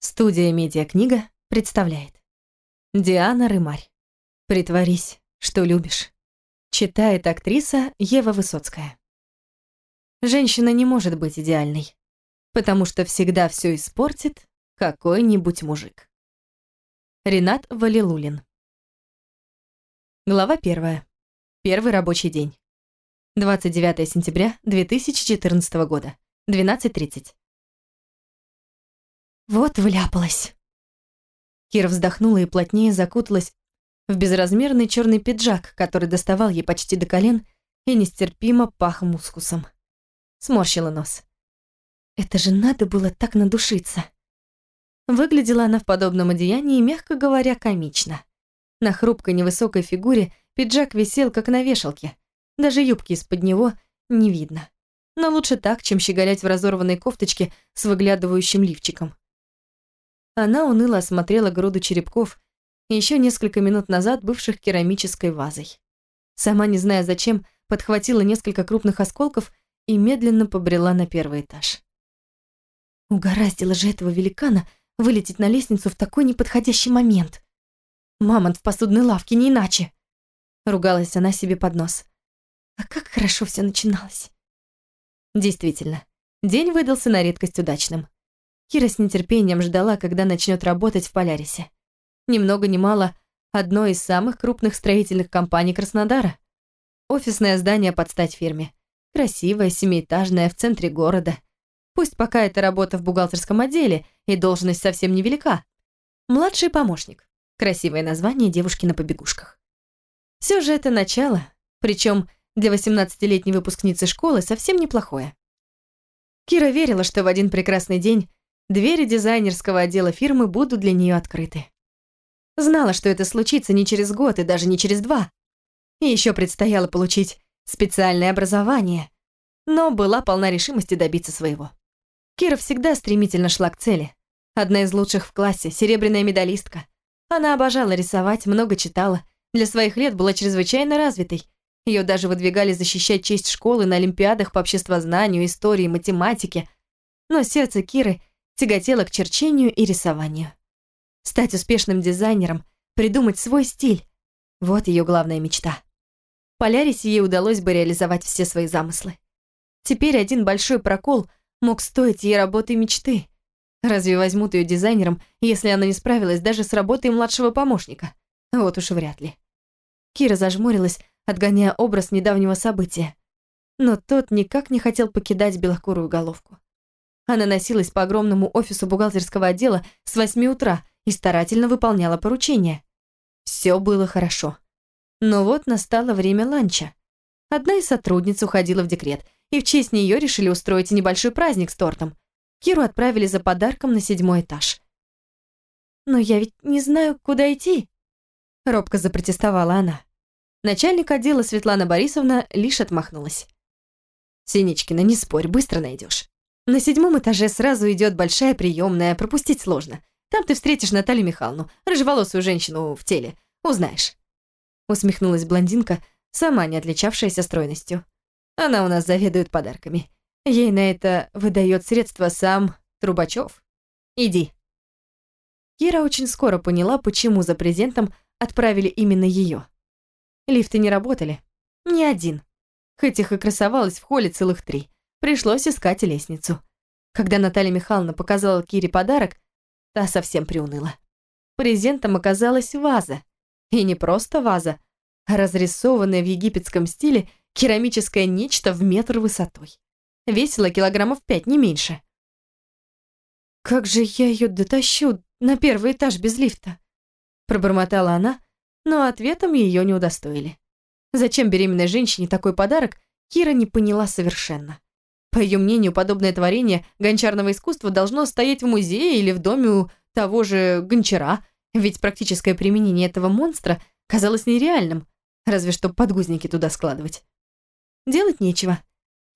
Студия «Медиакнига» представляет Диана Рымарь «Притворись, что любишь» Читает актриса Ева Высоцкая Женщина не может быть идеальной, потому что всегда все испортит какой-нибудь мужик. Ренат Валилулин Глава первая. Первый рабочий день. 29 сентября 2014 года. 12.30. Вот вляпалась. Кира вздохнула и плотнее закуталась в безразмерный черный пиджак, который доставал ей почти до колен и нестерпимо пах мускусом. Сморщила нос. Это же надо было так надушиться. Выглядела она в подобном одеянии, мягко говоря, комично. На хрупкой невысокой фигуре пиджак висел, как на вешалке. Даже юбки из-под него не видно. Но лучше так, чем щеголять в разорванной кофточке с выглядывающим лифчиком. Она уныло осмотрела груду черепков, еще несколько минут назад бывших керамической вазой. Сама, не зная зачем, подхватила несколько крупных осколков и медленно побрела на первый этаж. Угораздило же этого великана вылететь на лестницу в такой неподходящий момент. Мамонт в посудной лавке, не иначе. Ругалась она себе под нос. А как хорошо все начиналось. Действительно, день выдался на редкость удачным. Кира с нетерпением ждала, когда начнет работать в Полярисе. Ни много ни мало, одно из самых крупных строительных компаний Краснодара. Офисное здание под стать фирме. Красивое, семиэтажное, в центре города. Пусть пока это работа в бухгалтерском отделе, и должность совсем невелика. Младший помощник. Красивое название девушки на побегушках. Все же это начало, причем для 18-летней выпускницы школы совсем неплохое. Кира верила, что в один прекрасный день двери дизайнерского отдела фирмы будут для нее открыты. Знала, что это случится не через год и даже не через два. И еще предстояло получить специальное образование, но была полна решимости добиться своего. Кира всегда стремительно шла к цели. Одна из лучших в классе, серебряная медалистка. Она обожала рисовать, много читала, для своих лет была чрезвычайно развитой. Ее даже выдвигали защищать честь школы на олимпиадах по обществознанию, истории, математике. Но сердце Киры тяготела к черчению и рисованию. Стать успешным дизайнером, придумать свой стиль – вот ее главная мечта. Полярисе ей удалось бы реализовать все свои замыслы. Теперь один большой прокол мог стоить ей работы мечты. Разве возьмут ее дизайнером, если она не справилась даже с работой младшего помощника? Вот уж вряд ли. Кира зажмурилась, отгоняя образ недавнего события. Но тот никак не хотел покидать белокурую головку. Она носилась по огромному офису бухгалтерского отдела с 8 утра и старательно выполняла поручения. Все было хорошо. Но вот настало время ланча. Одна из сотрудниц уходила в декрет, и в честь нее решили устроить небольшой праздник с тортом. Киру отправили за подарком на седьмой этаж. «Но я ведь не знаю, куда идти», — робко запротестовала она. Начальник отдела Светлана Борисовна лишь отмахнулась. «Синичкина, не спорь, быстро найдешь. На седьмом этаже сразу идет большая приемная, пропустить сложно. Там ты встретишь Наталью Михайловну, рыжеволосую женщину в теле. Узнаешь». Усмехнулась блондинка, сама не отличавшаяся стройностью. Она у нас заведует подарками. Ей на это выдает средства сам Трубачев. Иди. Кира очень скоро поняла, почему за презентом отправили именно ее. Лифты не работали. Ни один. Хоть их и красовалось в холле целых три. Пришлось искать лестницу. Когда Наталья Михайловна показала Кире подарок, та совсем приуныла. Презентом оказалась ваза. И не просто ваза, а разрисованная в египетском стиле керамическое нечто в метр высотой. Весила килограммов пять, не меньше. «Как же я ее дотащу на первый этаж без лифта?» Пробормотала она, но ответом ее не удостоили. Зачем беременной женщине такой подарок, Кира не поняла совершенно. По ее мнению, подобное творение гончарного искусства должно стоять в музее или в доме у того же гончара, ведь практическое применение этого монстра казалось нереальным, разве что подгузники туда складывать. Делать нечего.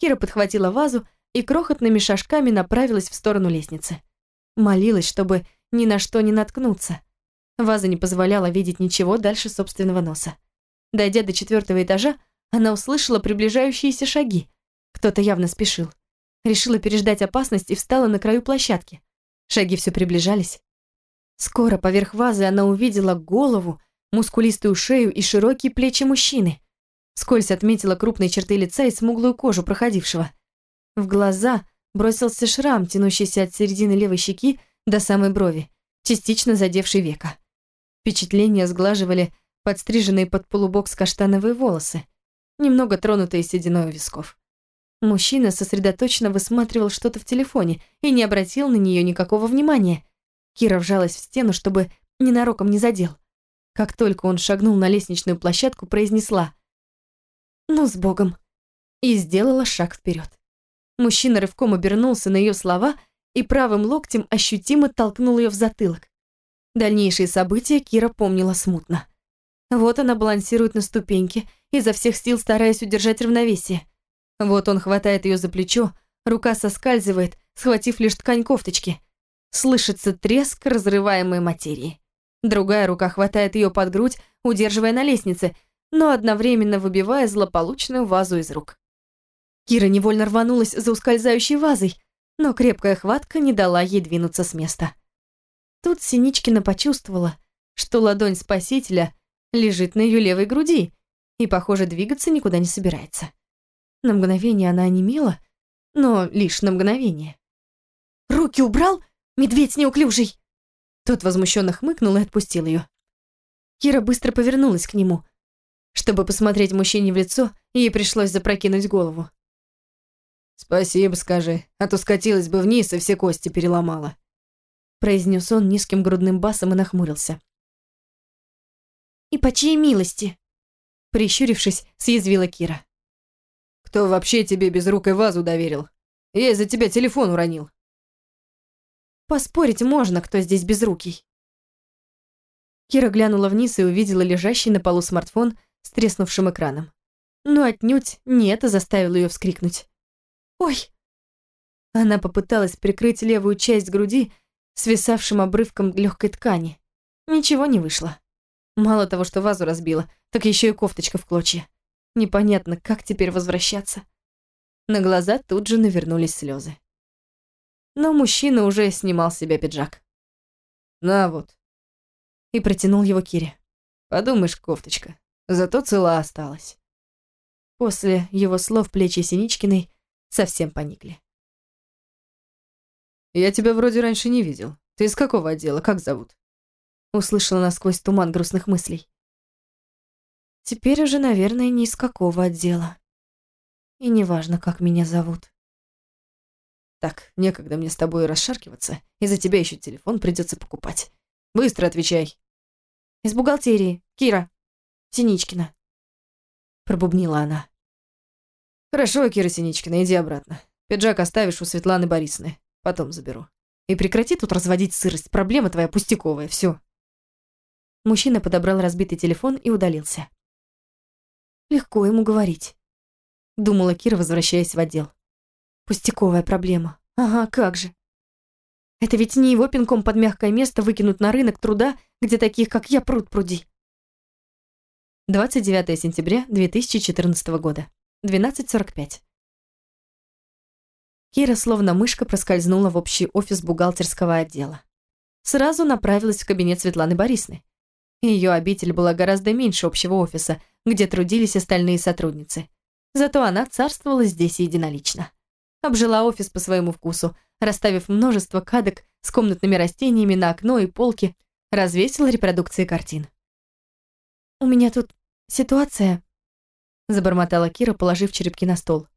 Кира подхватила вазу и крохотными шажками направилась в сторону лестницы. Молилась, чтобы ни на что не наткнуться. Ваза не позволяла видеть ничего дальше собственного носа. Дойдя до четвертого этажа, она услышала приближающиеся шаги. Кто-то явно спешил. Решила переждать опасность и встала на краю площадки. Шаги все приближались. Скоро поверх вазы она увидела голову, мускулистую шею и широкие плечи мужчины. Скользь отметила крупные черты лица и смуглую кожу проходившего. В глаза бросился шрам, тянущийся от середины левой щеки до самой брови, частично задевший века. Впечатления сглаживали подстриженные под полубокс каштановые волосы, немного тронутые сединой у висков. Мужчина сосредоточенно высматривал что-то в телефоне и не обратил на нее никакого внимания. Кира вжалась в стену, чтобы ненароком не задел. Как только он шагнул на лестничную площадку, произнесла «Ну, с Богом!» и сделала шаг вперед. Мужчина рывком обернулся на ее слова и правым локтем ощутимо толкнул ее в затылок. Дальнейшие события Кира помнила смутно. Вот она балансирует на ступеньке, изо всех сил стараясь удержать равновесие. Вот он хватает ее за плечо, рука соскальзывает, схватив лишь ткань кофточки. Слышится треск разрываемой материи. Другая рука хватает ее под грудь, удерживая на лестнице, но одновременно выбивая злополучную вазу из рук. Кира невольно рванулась за ускользающей вазой, но крепкая хватка не дала ей двинуться с места. Тут Синичкина почувствовала, что ладонь спасителя лежит на ее левой груди и, похоже, двигаться никуда не собирается. На мгновение она онемела, но лишь на мгновение. «Руки убрал, медведь неуклюжий!» Тот возмущенно хмыкнул и отпустил ее. Кира быстро повернулась к нему. Чтобы посмотреть мужчине в лицо, ей пришлось запрокинуть голову. «Спасибо, скажи, а то скатилась бы вниз и все кости переломала», произнес он низким грудным басом и нахмурился. «И по чьей милости?» Прищурившись, съязвила Кира. «Кто вообще тебе безрукой вазу доверил? Я из-за тебя телефон уронил». «Поспорить можно, кто здесь безрукий». Кира глянула вниз и увидела лежащий на полу смартфон с треснувшим экраном. Но отнюдь не это заставило ее вскрикнуть. «Ой!» Она попыталась прикрыть левую часть груди свисавшим обрывком легкой ткани. Ничего не вышло. Мало того, что вазу разбила, так еще и кофточка в клочья. Непонятно, как теперь возвращаться. На глаза тут же навернулись слезы. Но мужчина уже снимал с себя пиджак. «На вот». И протянул его Кире. «Подумаешь, кофточка, зато цела осталась». После его слов плечи Синичкиной совсем поникли. «Я тебя вроде раньше не видел. Ты из какого отдела? Как зовут?» услышала насквозь туман грустных мыслей. Теперь уже, наверное, ни из какого отдела. И неважно, как меня зовут. Так, некогда мне с тобой расшаркиваться. Из-за тебя еще телефон придется покупать. Быстро отвечай. Из бухгалтерии. Кира. Синичкина. Пробубнила она. Хорошо, Кира Синичкина, иди обратно. Пиджак оставишь у Светланы Борисовны. Потом заберу. И прекрати тут разводить сырость. Проблема твоя пустяковая. Все. Мужчина подобрал разбитый телефон и удалился. Легко ему говорить. Думала Кира, возвращаясь в отдел. Пустяковая проблема. Ага, как же. Это ведь не его пинком под мягкое место выкинуть на рынок труда, где таких, как я, пруд пруди. 29 сентября 2014 года. 12.45. Кира словно мышка проскользнула в общий офис бухгалтерского отдела. Сразу направилась в кабинет Светланы Борисны. Ее обитель была гораздо меньше общего офиса, где трудились остальные сотрудницы. Зато она царствовала здесь единолично. Обжила офис по своему вкусу, расставив множество кадок с комнатными растениями на окно и полки, развесила репродукции картин. «У меня тут ситуация», — забормотала Кира, положив черепки на стол.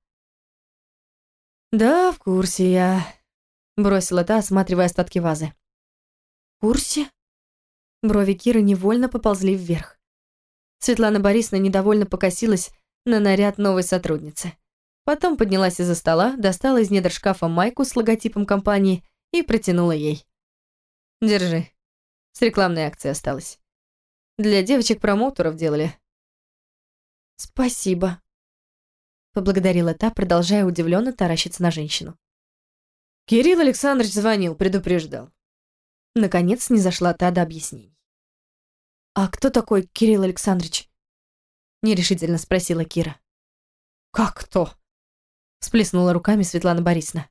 «Да, в курсе я», — бросила та, осматривая остатки вазы. «В курсе?» Брови Киры невольно поползли вверх. Светлана Борисовна недовольно покосилась на наряд новой сотрудницы. Потом поднялась из-за стола, достала из недр шкафа майку с логотипом компании и протянула ей. «Держи. С рекламной акцией осталось. Для девочек-промоутеров делали». «Спасибо», — поблагодарила та, продолжая удивленно таращиться на женщину. «Кирилл Александрович звонил, предупреждал». Наконец не зашла та до объяснений. «А кто такой Кирилл Александрович?» Нерешительно спросила Кира. «Как кто?» Сплеснула руками Светлана Борисовна.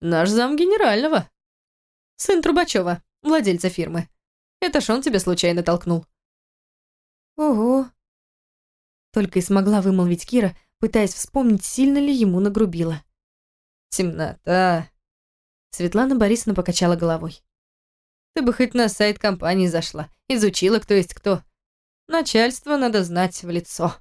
«Наш зам генерального». Сын Трубачева, владельца фирмы. Это ж он тебя случайно толкнул. Ого. Только и смогла вымолвить Кира, пытаясь вспомнить, сильно ли ему нагрубила. Темнота. Светлана Борисовна покачала головой. Ты бы хоть на сайт компании зашла, изучила, кто есть кто. Начальство надо знать в лицо.